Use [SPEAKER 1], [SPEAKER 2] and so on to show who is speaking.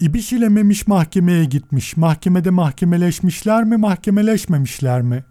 [SPEAKER 1] İbiş ilememiş mahkemeye gitmiş. Mahkemede mahkemeleşmişler mi, mahkemeleşmemişler mi?